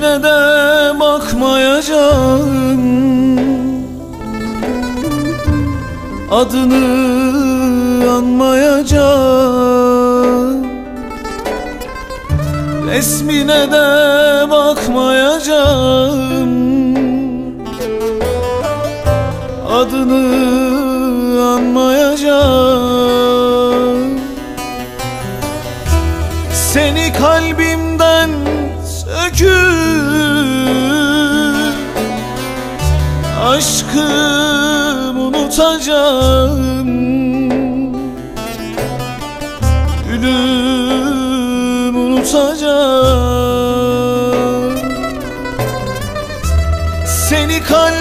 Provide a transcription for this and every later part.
Resmine de bakmayacağım Adını anmayacağım Resmine de bakmayacağım Adını anmayacağım Seni kalbimden söküp Aşkım unutacağım. Gülüm unutacağım. Seni kalbimden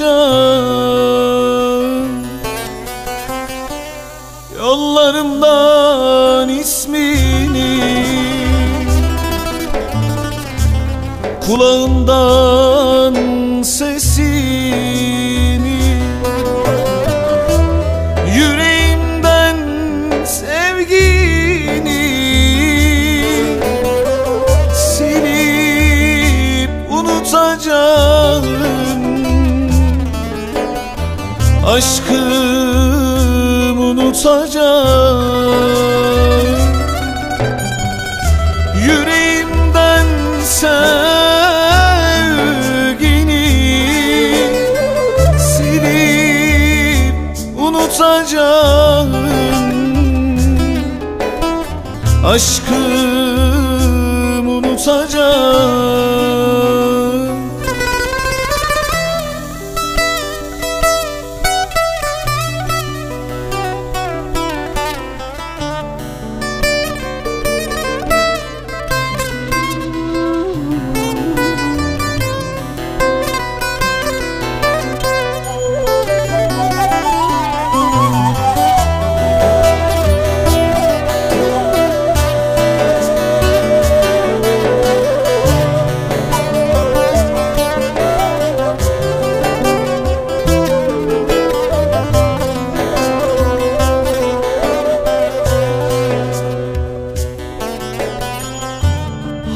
unutacağım Yollarımdan ismini Kulağımdan sesini Aşkım unutacağım. Yüreğimden sevgini Silip unutacağım. Aşkım unutacağım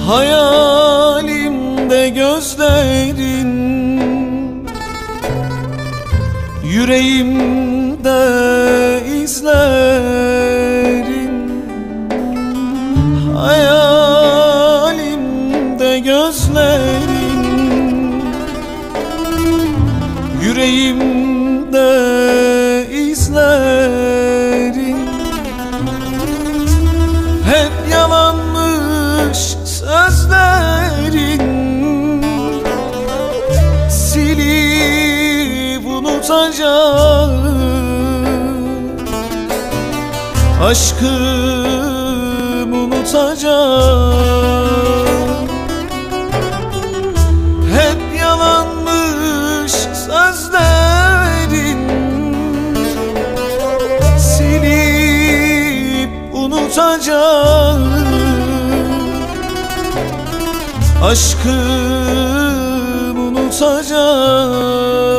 Hayalimde gözlerin Yüreğimde izlerin. Hayalimde gözlerin Yüreğimde Aşkım unutacağım. Hep yalanmış sözlerin Silip unutacağım. Aşkım unutacağım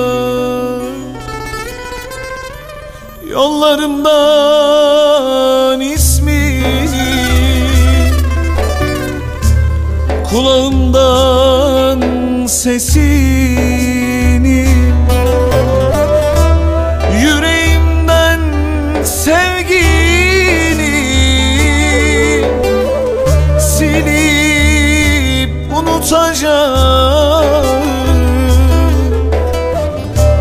Yollarımdan ismini Kulağımdan sesini Yüreğimden sevgini Silip unutacağım.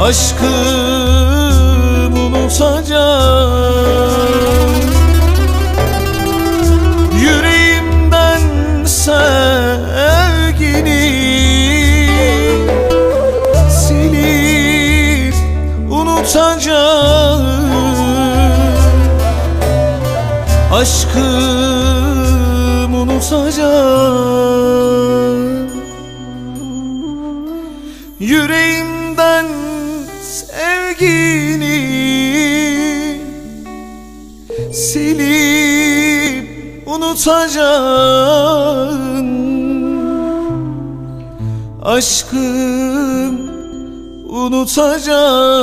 Aşkım unutacağım Yüreğimden sevgini Silip unutacağım. Aşkım unutacağım. Yüreğimden unutacağım Aşkım unutacağım